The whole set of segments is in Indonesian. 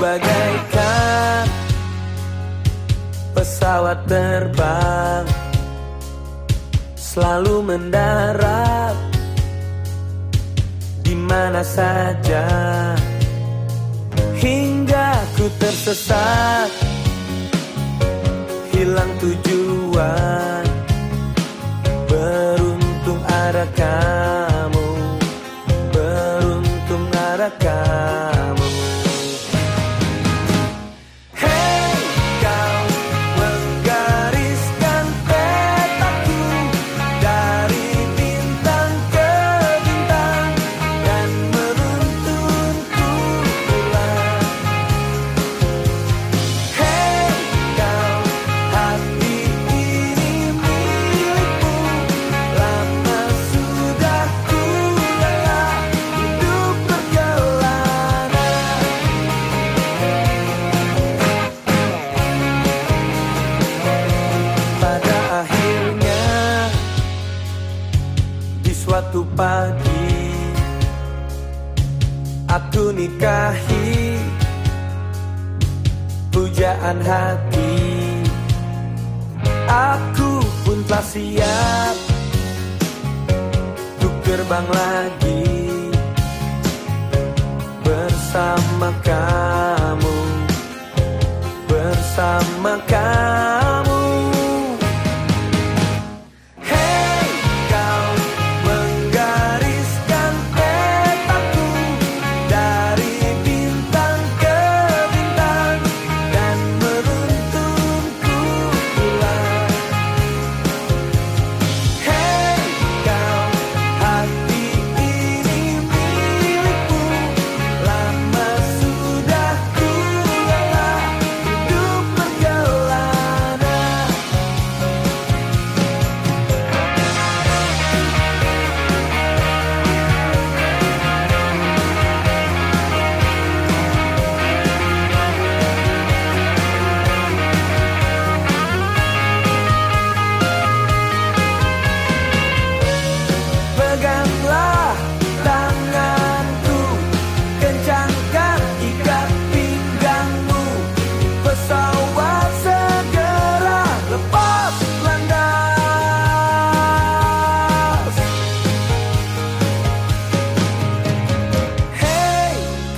bagaikan pesawat terbang selalu mendarat di mana saja. Hingga ku tersesat hilang tujuan beruntung ada kamu beruntung ada kamu. Suatu pagi Aku nikahi Pujaan hati. Aku pun telah siap Untuk terbang lagi Bersama kamu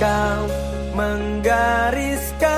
Kau menggariskan